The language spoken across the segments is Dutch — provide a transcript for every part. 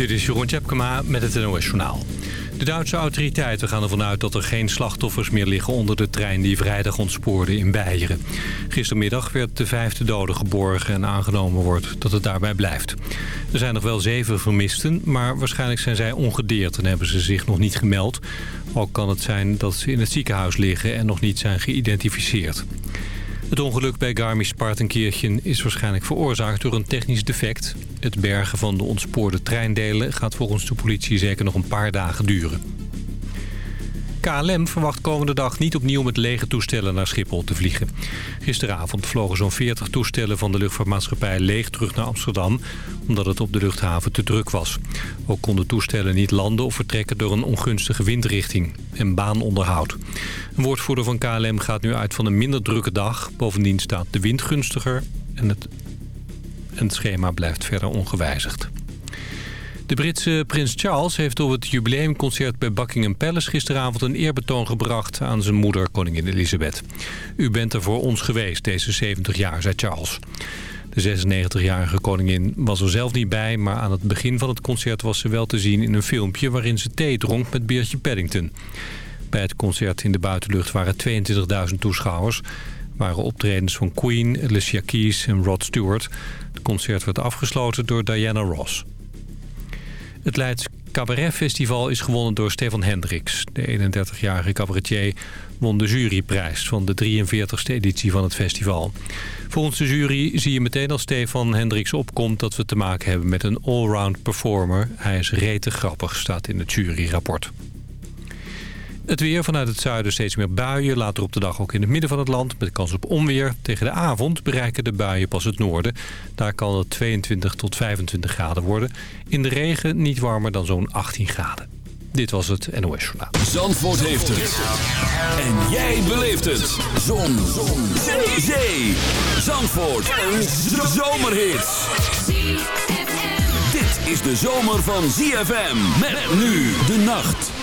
Dit is Jeroen Tjepkema met het NOS Journaal. De Duitse autoriteiten gaan ervan uit dat er geen slachtoffers meer liggen... onder de trein die vrijdag ontspoorde in Beieren. Gistermiddag werd de vijfde dode geborgen en aangenomen wordt dat het daarbij blijft. Er zijn nog wel zeven vermisten, maar waarschijnlijk zijn zij ongedeerd... en hebben ze zich nog niet gemeld. Ook kan het zijn dat ze in het ziekenhuis liggen en nog niet zijn geïdentificeerd. Het ongeluk bij Garmisch-Partenkirchen is waarschijnlijk veroorzaakt door een technisch defect. Het bergen van de ontspoorde treindelen gaat volgens de politie zeker nog een paar dagen duren. KLM verwacht komende dag niet opnieuw met lege toestellen naar Schiphol te vliegen. Gisteravond vlogen zo'n 40 toestellen van de luchtvaartmaatschappij leeg terug naar Amsterdam... omdat het op de luchthaven te druk was. Ook konden toestellen niet landen of vertrekken door een ongunstige windrichting en baanonderhoud. Een woordvoerder van KLM gaat nu uit van een minder drukke dag. Bovendien staat de wind gunstiger en het, en het schema blijft verder ongewijzigd. De Britse prins Charles heeft op het jubileumconcert bij Buckingham Palace gisteravond een eerbetoon gebracht aan zijn moeder, koningin Elizabeth. U bent er voor ons geweest deze 70 jaar, zei Charles. De 96-jarige koningin was er zelf niet bij, maar aan het begin van het concert was ze wel te zien in een filmpje waarin ze thee dronk met Beertje Paddington. Bij het concert in de buitenlucht waren 22.000 toeschouwers. waren optredens van Queen, Alicia Keys en Rod Stewart. Het concert werd afgesloten door Diana Ross. Het Leids Cabaret Festival is gewonnen door Stefan Hendricks. De 31-jarige cabaretier won de juryprijs van de 43e editie van het festival. Volgens de jury zie je meteen als Stefan Hendricks opkomt... dat we te maken hebben met een allround performer. Hij is rete grappig, staat in het juryrapport. Het weer vanuit het zuiden steeds meer buien. Later op de dag ook in het midden van het land met kans op onweer. Tegen de avond bereiken de buien pas het noorden. Daar kan het 22 tot 25 graden worden. In de regen niet warmer dan zo'n 18 graden. Dit was het NOS Journaal. Zandvoort heeft het. En jij beleeft het. Zon. Zon. Zee. Zee. Zandvoort. Een zomerhit. Dit is de zomer van ZFM. Met nu de nacht.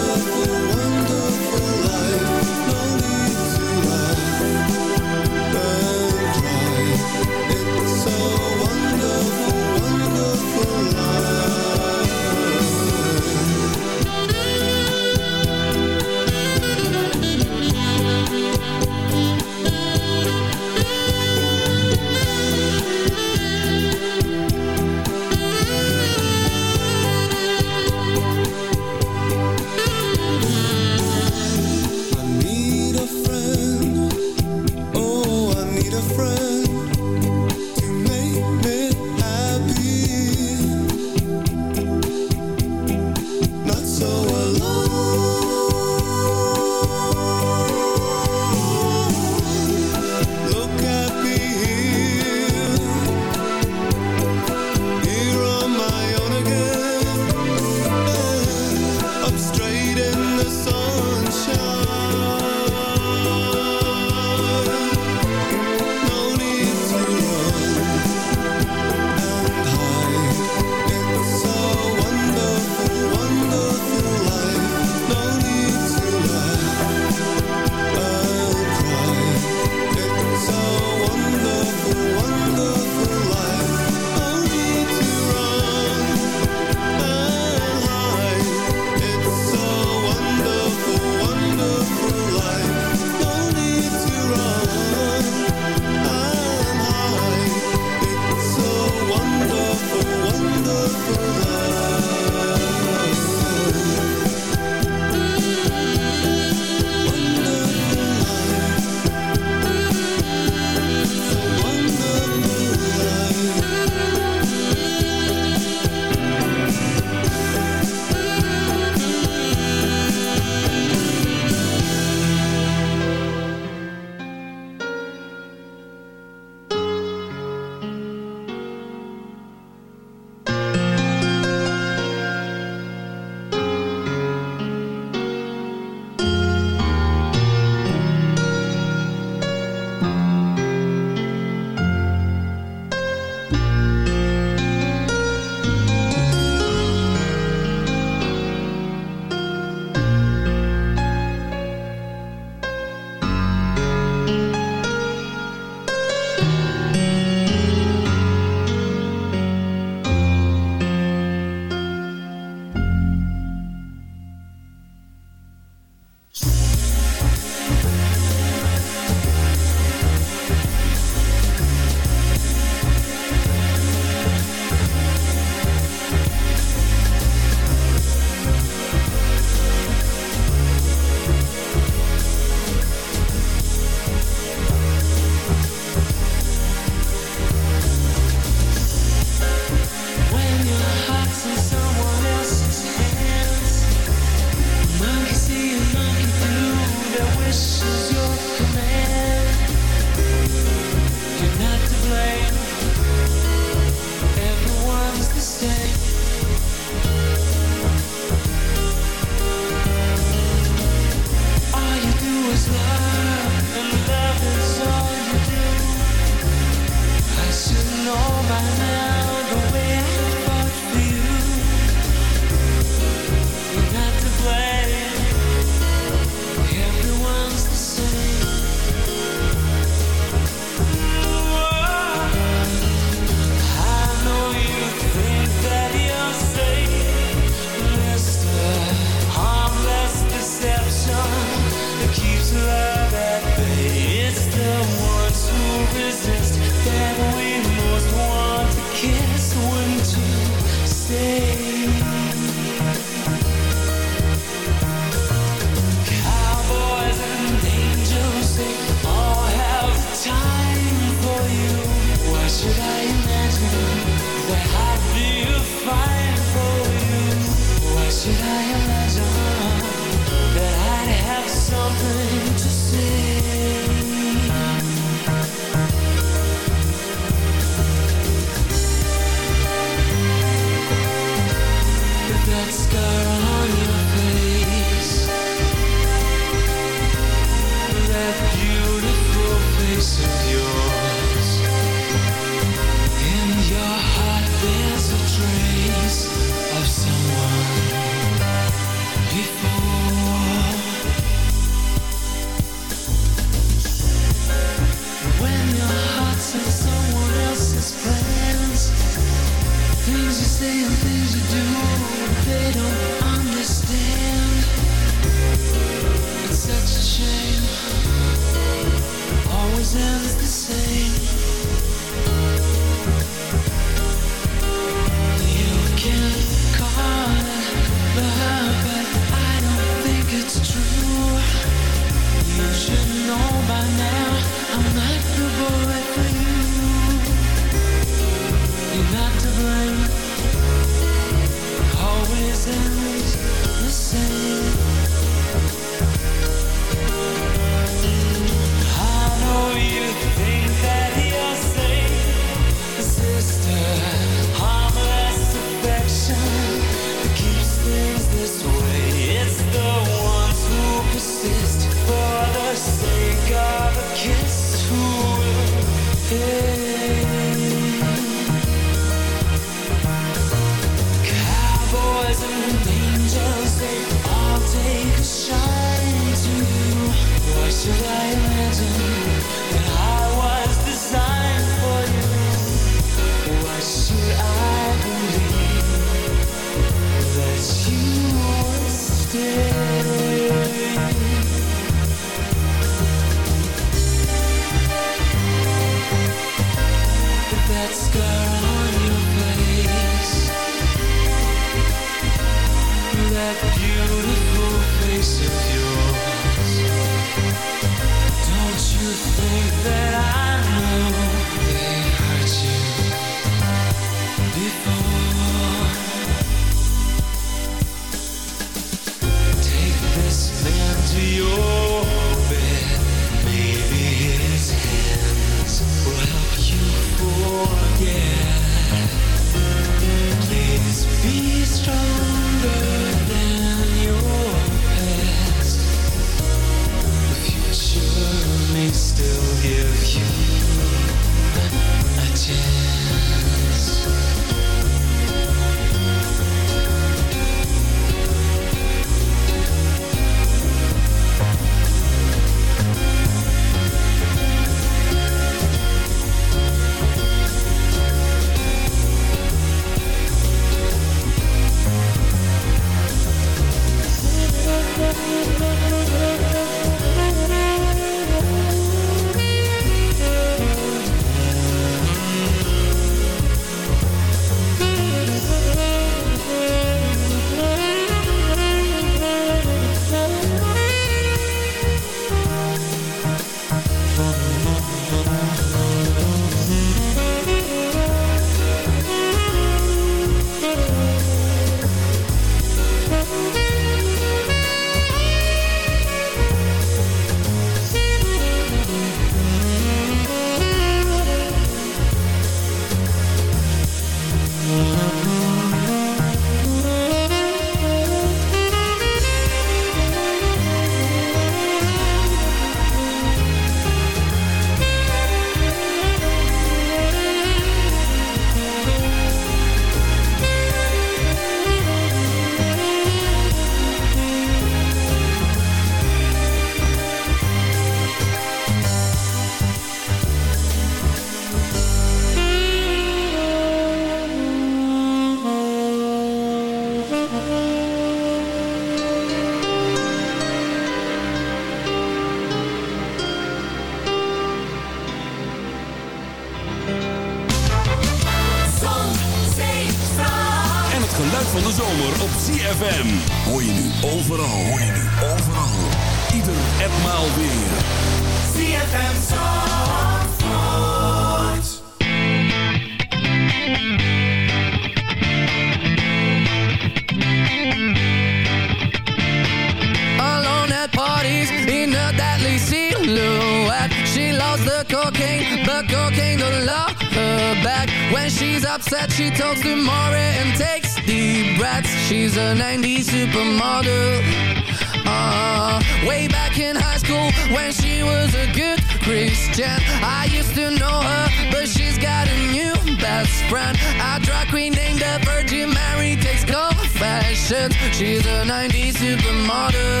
smarter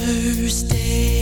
Thursday.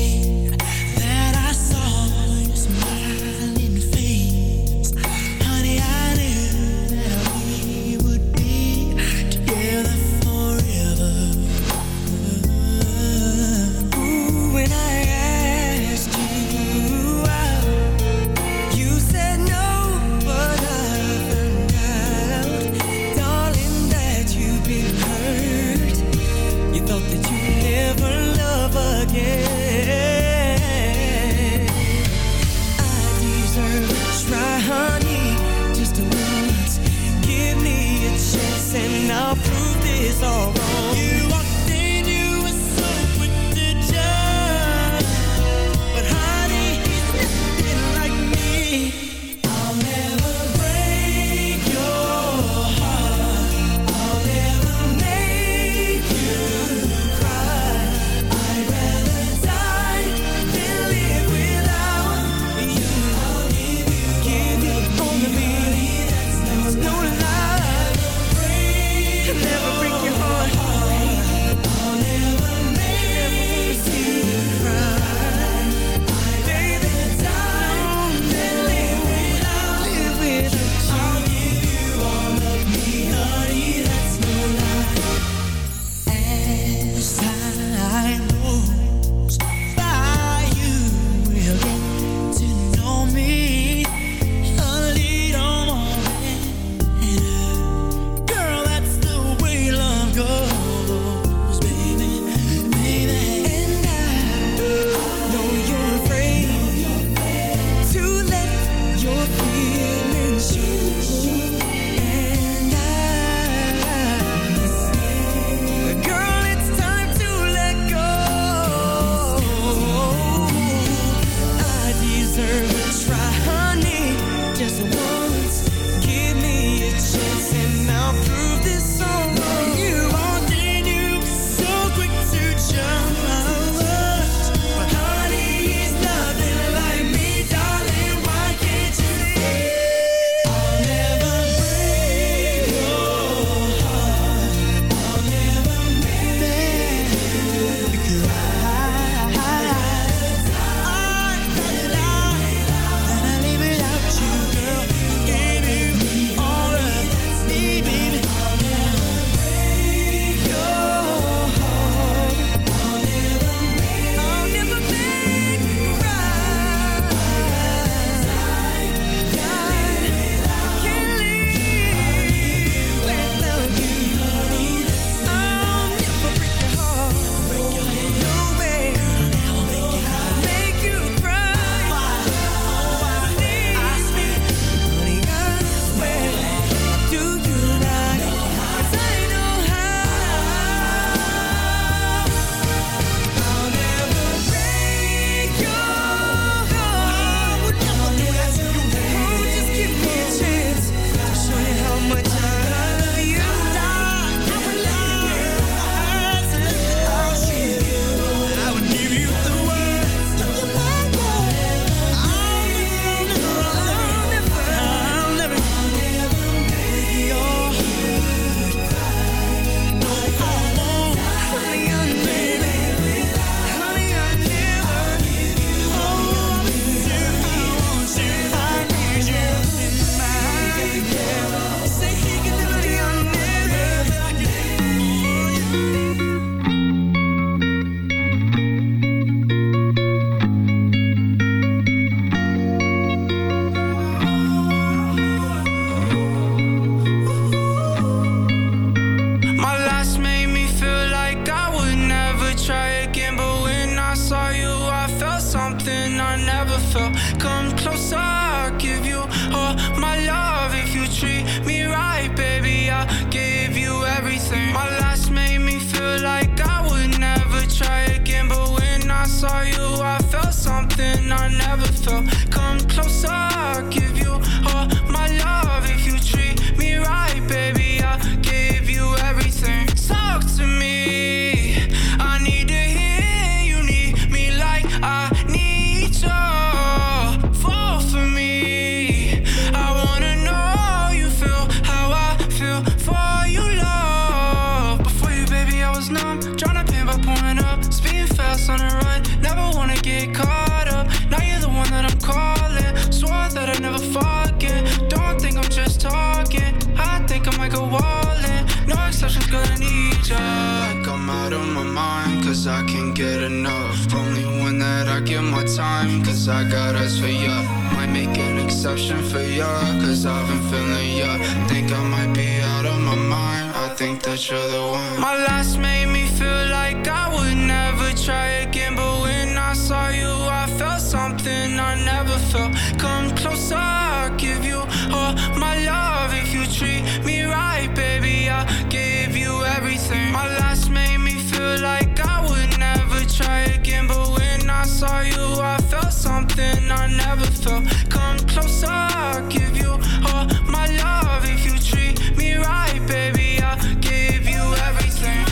saw you, I felt something I never felt. Come closer, I'll give you all my love. If you treat me right, baby, I'll give you everything.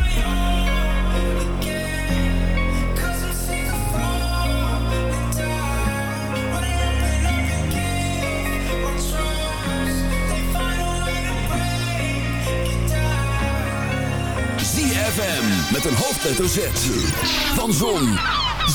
FM met een hoofdletter Z van Zon,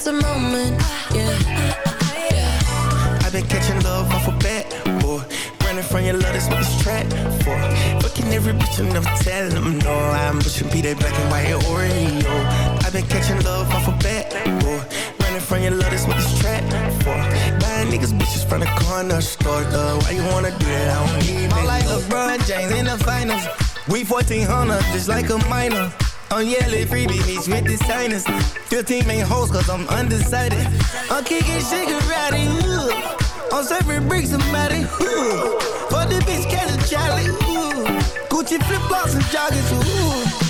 It's a moment, yeah. I've been catching love off a bat, boy. Running from your love, that's what this track for. Fucking every bitch, I'm never telling them no. I'm pushing P, that black and white Oreo. I've been catching love off a bat, boy. Running from your love, that's what this track for. Buying niggas bitches from the corner store, though. Why you wanna do that? I don't need I'm like LeBron James in the finals. We 1400, just like a minor. I'm yelling freebie meets with the signers. 15 main hoes, cause I'm undecided. I'm kicking shit karate, ooh. I'm serving bricks matty, ooh. For the bitch, catch a Charlie, ooh. Gucci flip flops and joggers, ooh.